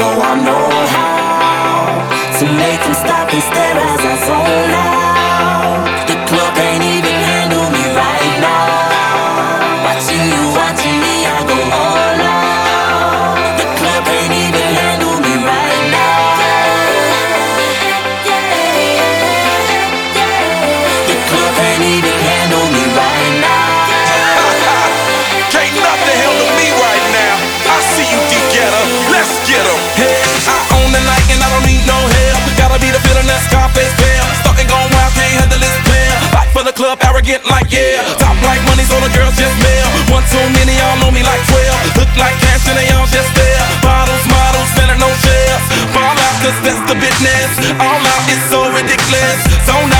though I know how to make them stop and stare as I zone out. club, arrogant like yeah. Top like money, so the girls just male. One too many, y'all know me like 12. Look like cash and they all just there. Bottles, models, selling no shares. Fall out, cause that's the business. All out is so ridiculous. So now.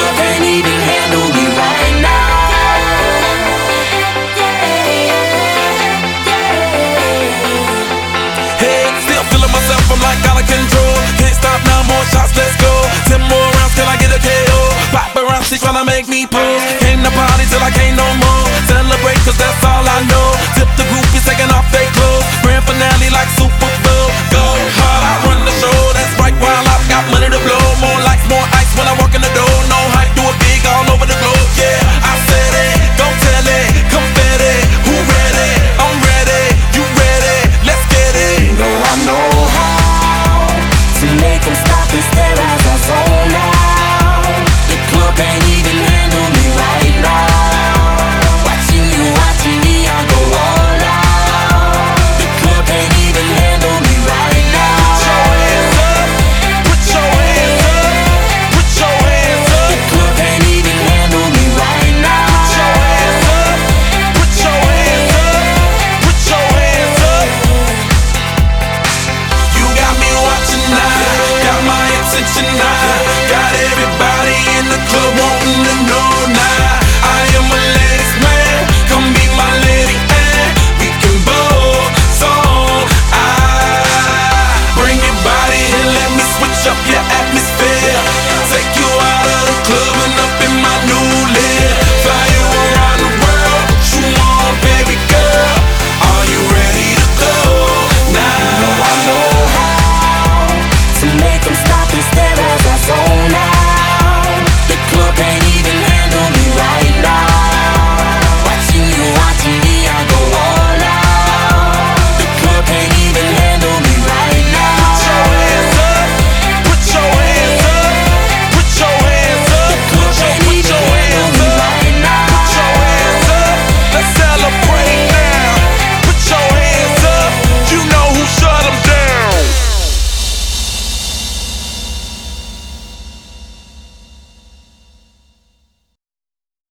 make me pull. Came the party till I can't no